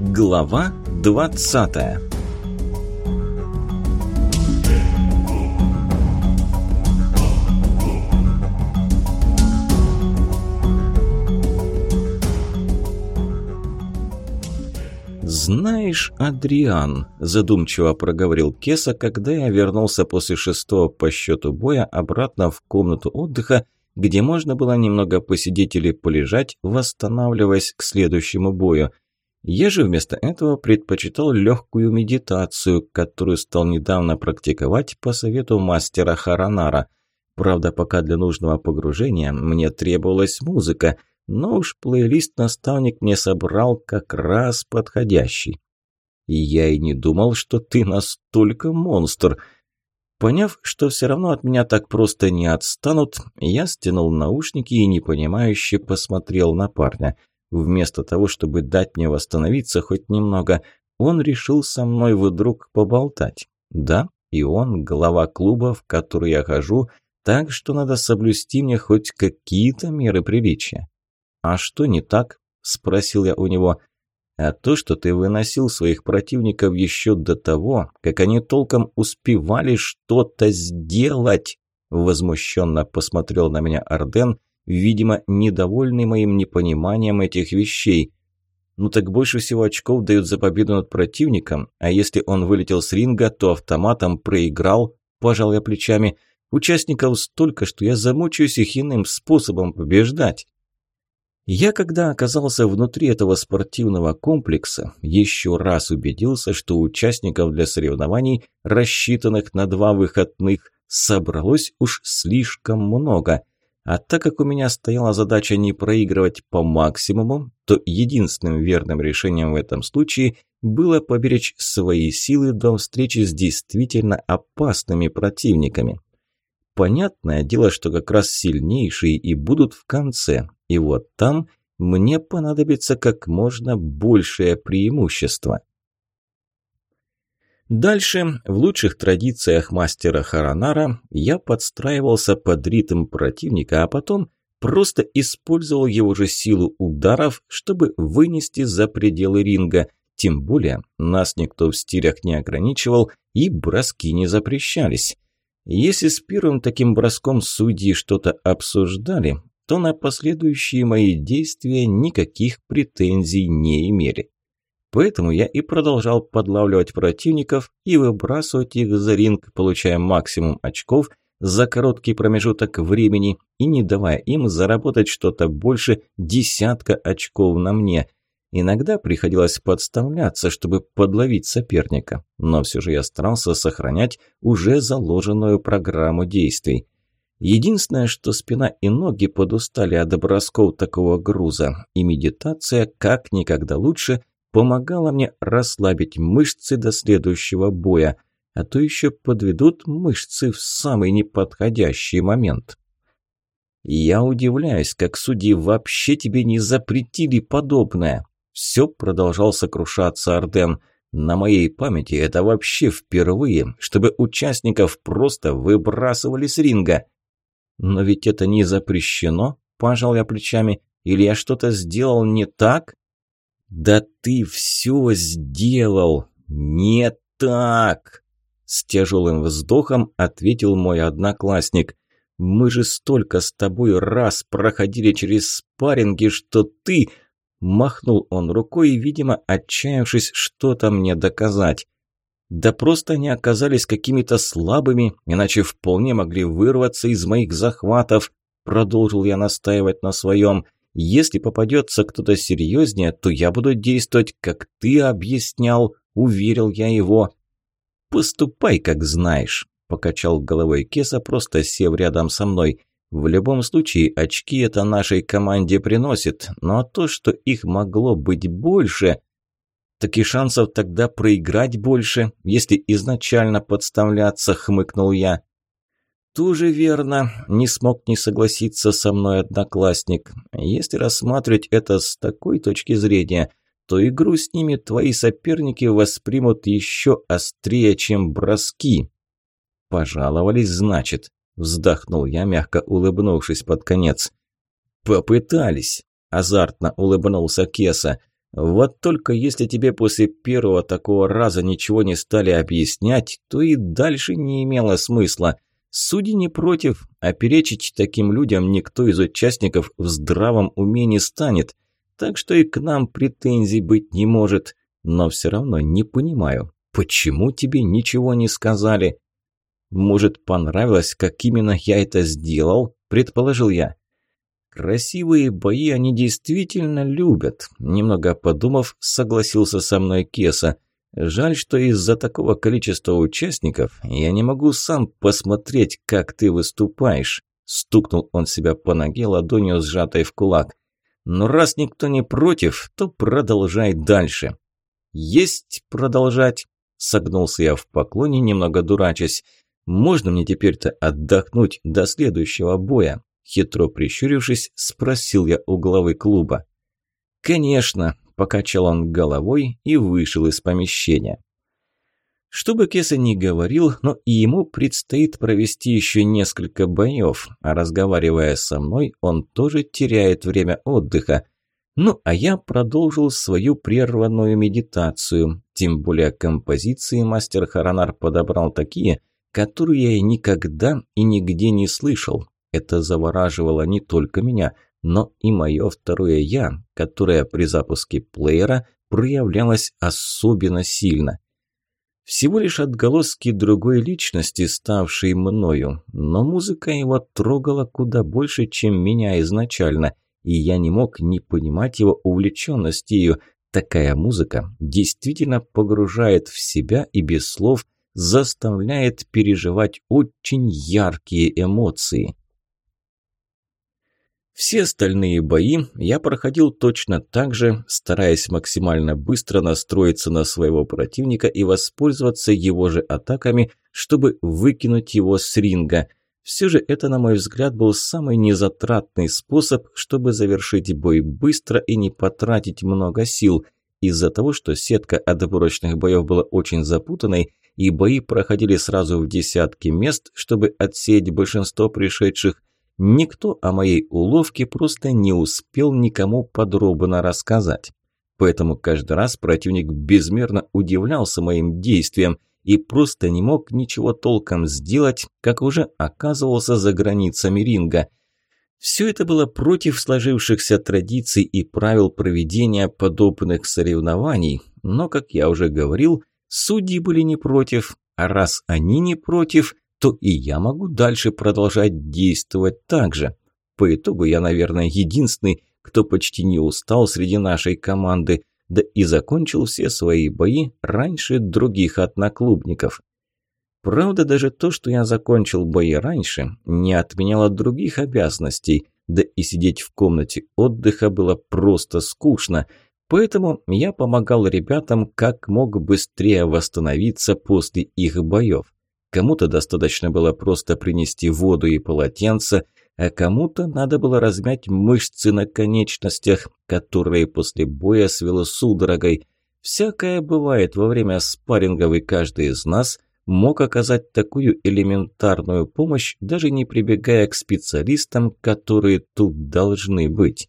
Глава 20 «Знаешь, Адриан», – задумчиво проговорил Кеса, когда я вернулся после шестого по счету боя обратно в комнату отдыха, где можно было немного посидеть или полежать, восстанавливаясь к следующему бою – я же вместо этого предпочитал легкую медитацию, которую стал недавно практиковать по совету мастера Харанара. Правда, пока для нужного погружения мне требовалась музыка, но уж плейлист наставник мне собрал как раз подходящий. И я и не думал, что ты настолько монстр. Поняв, что все равно от меня так просто не отстанут, я стянул наушники и непонимающе посмотрел на парня – Вместо того, чтобы дать мне восстановиться хоть немного, он решил со мной вдруг поболтать. Да, и он глава клуба, в который я хожу, так что надо соблюсти мне хоть какие-то меры приличия. «А что не так?» – спросил я у него. «А то, что ты выносил своих противников еще до того, как они толком успевали что-то сделать», – возмущенно посмотрел на меня Арден видимо, недовольный моим непониманием этих вещей. Ну так больше всего очков дают за победу над противником, а если он вылетел с ринга, то автоматом проиграл, пожал я плечами. Участников столько, что я замучаюсь их иным способом побеждать. Я, когда оказался внутри этого спортивного комплекса, еще раз убедился, что участников для соревнований, рассчитанных на два выходных, собралось уж слишком много – а так как у меня стояла задача не проигрывать по максимуму, то единственным верным решением в этом случае было поберечь свои силы до встречи с действительно опасными противниками. Понятное дело, что как раз сильнейшие и будут в конце, и вот там мне понадобится как можно большее преимущество. Дальше, в лучших традициях мастера Харанара, я подстраивался под ритм противника, а потом просто использовал его же силу ударов, чтобы вынести за пределы ринга. Тем более, нас никто в стилях не ограничивал и броски не запрещались. Если с первым таким броском судьи что-то обсуждали, то на последующие мои действия никаких претензий не имели. Поэтому я и продолжал подлавливать противников и выбрасывать их за ринг, получая максимум очков за короткий промежуток времени и не давая им заработать что-то больше десятка очков на мне. Иногда приходилось подставляться, чтобы подловить соперника, но все же я старался сохранять уже заложенную программу действий. Единственное, что спина и ноги подустали от бросков такого груза, и медитация как никогда лучше помогала мне расслабить мышцы до следующего боя, а то еще подведут мышцы в самый неподходящий момент. Я удивляюсь, как судьи вообще тебе не запретили подобное. Все продолжал сокрушаться Арден. На моей памяти это вообще впервые, чтобы участников просто выбрасывали с ринга. Но ведь это не запрещено, пожал я плечами. Или я что-то сделал не так? «Да ты все сделал! Не так!» С тяжелым вздохом ответил мой одноклассник. «Мы же столько с тобой раз проходили через спарринги, что ты...» Махнул он рукой, видимо, отчаявшись что-то мне доказать. «Да просто они оказались какими-то слабыми, иначе вполне могли вырваться из моих захватов», продолжил я настаивать на своем. Если попадется кто-то серьезнее, то я буду действовать, как ты объяснял, уверил я его. Поступай, как знаешь, покачал головой Кеса, просто сев рядом со мной. В любом случае, очки это нашей команде приносит, но то, что их могло быть больше, так и шансов тогда проиграть больше, если изначально подставляться, хмыкнул я. «Тоже верно», – не смог не согласиться со мной одноклассник. «Если рассматривать это с такой точки зрения, то игру с ними твои соперники воспримут еще острее, чем броски». «Пожаловались, значит», – вздохнул я, мягко улыбнувшись под конец. «Попытались», – азартно улыбнулся Кеса. Вот только если тебе после первого такого раза ничего не стали объяснять, то и дальше не имело смысла. Судьи не против, а перечить таким людям никто из участников в здравом уме не станет. Так что и к нам претензий быть не может. Но все равно не понимаю, почему тебе ничего не сказали? Может, понравилось, как именно я это сделал? Предположил я. Красивые бои они действительно любят. Немного подумав, согласился со мной Кеса. Жаль, что из-за такого количества участников я не могу сам посмотреть, как ты выступаешь. Стукнул он себя по ноге ладонью, сжатой в кулак. Но раз никто не против, то продолжай дальше. Есть продолжать. Согнулся я в поклоне, немного дурачась. Можно мне теперь-то отдохнуть до следующего боя? Хитро прищурившись, спросил я у главы клуба. «Конечно», – покачал он головой и вышел из помещения. Что бы Кеса ни говорил, но и ему предстоит провести еще несколько боев, а разговаривая со мной, он тоже теряет время отдыха. Ну, а я продолжил свою прерванную медитацию, тем более композиции мастер Харанар подобрал такие, которые я никогда и нигде не слышал, это завораживало не только меня, но и мое второе «я», которое при запуске плеера проявлялось особенно сильно. Всего лишь отголоски другой личности, ставшей мною, но музыка его трогала куда больше, чем меня изначально, и я не мог не понимать его увлеченности ее. Такая музыка действительно погружает в себя и без слов заставляет переживать очень яркие эмоции. Все остальные бои я проходил точно так же, стараясь максимально быстро настроиться на своего противника и воспользоваться его же атаками, чтобы выкинуть его с ринга. Все же это, на мой взгляд, был самый незатратный способ, чтобы завершить бой быстро и не потратить много сил. Из-за того, что сетка отборочных боев была очень запутанной, и бои проходили сразу в десятки мест, чтобы отсеять большинство пришедших, Никто о моей уловке просто не успел никому подробно рассказать. Поэтому каждый раз противник безмерно удивлялся моим действиям и просто не мог ничего толком сделать, как уже оказывался за границами ринга. Все это было против сложившихся традиций и правил проведения подобных соревнований, но, как я уже говорил, судьи были не против, а раз они не против – то и я могу дальше продолжать действовать так же. По итогу я, наверное, единственный, кто почти не устал среди нашей команды, да и закончил все свои бои раньше других одноклубников. Правда, даже то, что я закончил бои раньше, не отменяло других обязанностей, да и сидеть в комнате отдыха было просто скучно, поэтому я помогал ребятам как мог быстрее восстановиться после их боев. Кому-то достаточно было просто принести воду и полотенце, а кому-то надо было размять мышцы на конечностях, которые после боя свело судорогой. Всякое бывает во время спаррингов, и каждый из нас мог оказать такую элементарную помощь, даже не прибегая к специалистам, которые тут должны быть.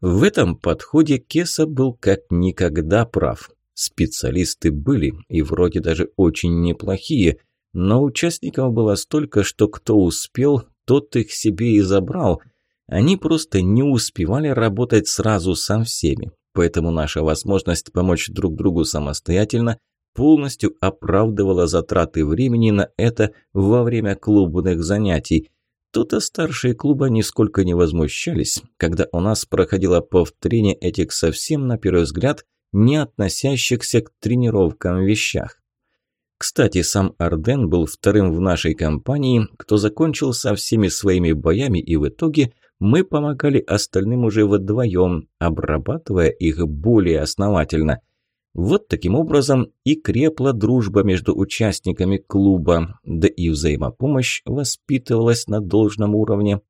В этом подходе Кеса был как никогда прав. Специалисты были, и вроде даже очень неплохие, но участников было столько, что кто успел, тот их себе и забрал. Они просто не успевали работать сразу со всеми, поэтому наша возможность помочь друг другу самостоятельно полностью оправдывала затраты времени на это во время клубных занятий. Тут-то старшие клуба нисколько не возмущались, когда у нас проходило повторение этих совсем, на первый взгляд, не относящихся к тренировкам вещах. Кстати, сам Арден был вторым в нашей компании, кто закончил со всеми своими боями, и в итоге мы помогали остальным уже вдвоем, обрабатывая их более основательно. Вот таким образом и крепла дружба между участниками клуба, да и взаимопомощь воспитывалась на должном уровне.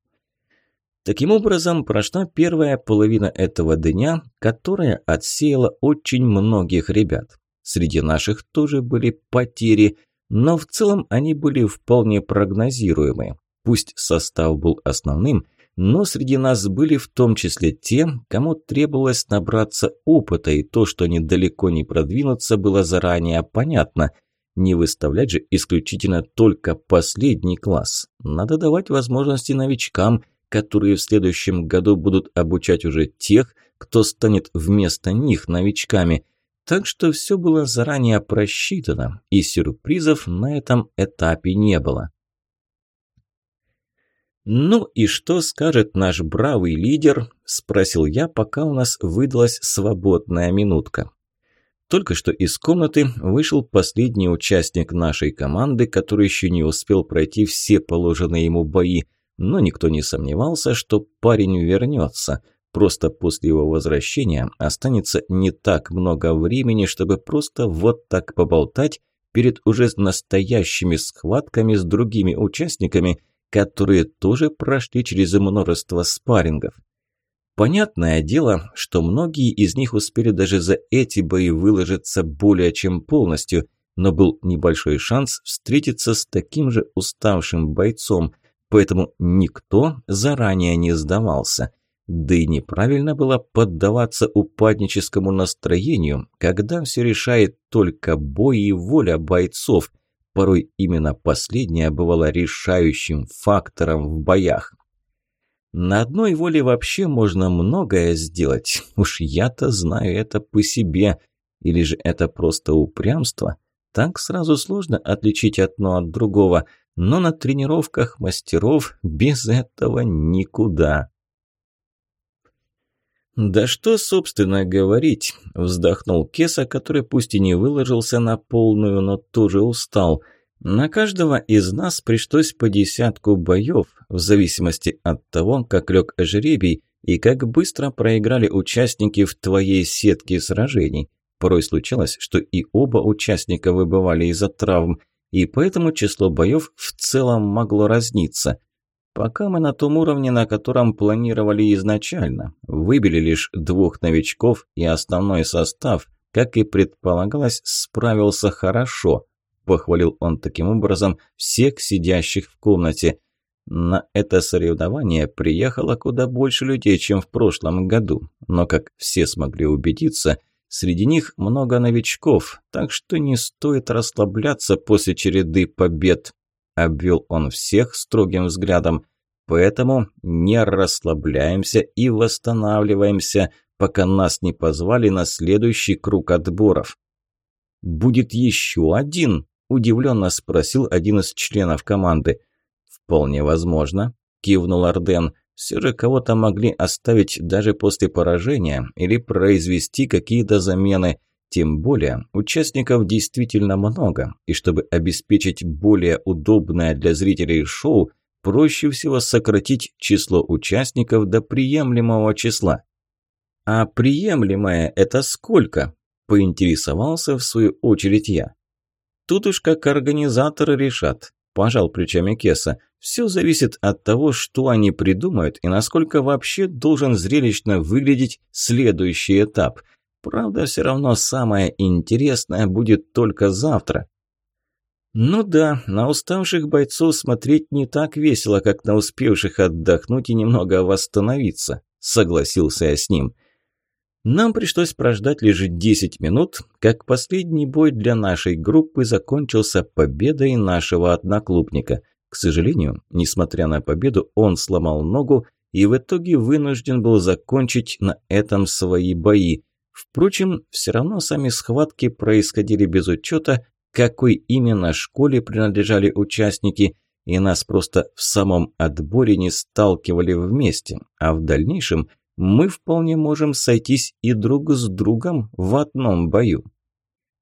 Таким образом, прошла первая половина этого дня, которая отсеяла очень многих ребят. Среди наших тоже были потери, но в целом они были вполне прогнозируемые. Пусть состав был основным, но среди нас были в том числе те, кому требовалось набраться опыта, и то, что они далеко не продвинутся, было заранее понятно. Не выставлять же исключительно только последний класс. Надо давать возможности новичкам, которые в следующем году будут обучать уже тех, кто станет вместо них новичками. Так что все было заранее просчитано, и сюрпризов на этом этапе не было. «Ну и что скажет наш бравый лидер?» – спросил я, пока у нас выдалась свободная минутка. Только что из комнаты вышел последний участник нашей команды, который еще не успел пройти все положенные ему бои, но никто не сомневался, что парень вернется. Просто после его возвращения останется не так много времени, чтобы просто вот так поболтать перед уже настоящими схватками с другими участниками – которые тоже прошли через множество спаррингов. Понятное дело, что многие из них успели даже за эти бои выложиться более чем полностью, но был небольшой шанс встретиться с таким же уставшим бойцом, поэтому никто заранее не сдавался. Да и неправильно было поддаваться упадническому настроению, когда все решает только бой и воля бойцов, Порой именно последняя бывала решающим фактором в боях. На одной воле вообще можно многое сделать. Уж я-то знаю это по себе. Или же это просто упрямство? Так сразу сложно отличить одно от другого. Но на тренировках мастеров без этого никуда. «Да что, собственно, говорить?» – вздохнул Кеса, который пусть и не выложился на полную, но тоже устал. «На каждого из нас пришлось по десятку боев, в зависимости от того, как лег жребий и как быстро проиграли участники в твоей сетке сражений. Порой случалось, что и оба участника выбывали из-за травм, и поэтому число боев в целом могло разниться. Пока мы на том уровне, на котором планировали изначально, выбили лишь двух новичков и основной состав, как и предполагалось, справился хорошо. Похвалил он таким образом всех сидящих в комнате. На это соревнование приехало куда больше людей, чем в прошлом году. Но, как все смогли убедиться, среди них много новичков, так что не стоит расслабляться после череды побед обвел он всех строгим взглядом. Поэтому не расслабляемся и восстанавливаемся, пока нас не позвали на следующий круг отборов. «Будет еще один?» – удивленно спросил один из членов команды. «Вполне возможно», – кивнул Арден. «Все же кого-то могли оставить даже после поражения или произвести какие-то замены. Тем более, участников действительно много, и чтобы обеспечить более удобное для зрителей шоу, проще всего сократить число участников до приемлемого числа. «А приемлемое – это сколько?» – поинтересовался в свою очередь я. «Тут уж как организаторы решат», – пожал плечами Кеса. «Все зависит от того, что они придумают и насколько вообще должен зрелищно выглядеть следующий этап – Правда, все равно самое интересное будет только завтра. Ну да, на уставших бойцов смотреть не так весело, как на успевших отдохнуть и немного восстановиться, согласился я с ним. Нам пришлось прождать лишь 10 минут, как последний бой для нашей группы закончился победой нашего одноклубника. К сожалению, несмотря на победу, он сломал ногу и в итоге вынужден был закончить на этом свои бои. Впрочем, все равно сами схватки происходили без учета, какой именно школе принадлежали участники, и нас просто в самом отборе не сталкивали вместе, а в дальнейшем мы вполне можем сойтись и друг с другом в одном бою.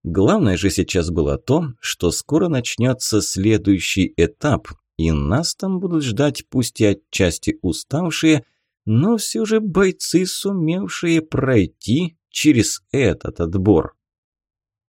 Главное же сейчас было то, что скоро начнется следующий этап, и нас там будут ждать пусть и отчасти уставшие, но все же бойцы, сумевшие пройти через этот отбор.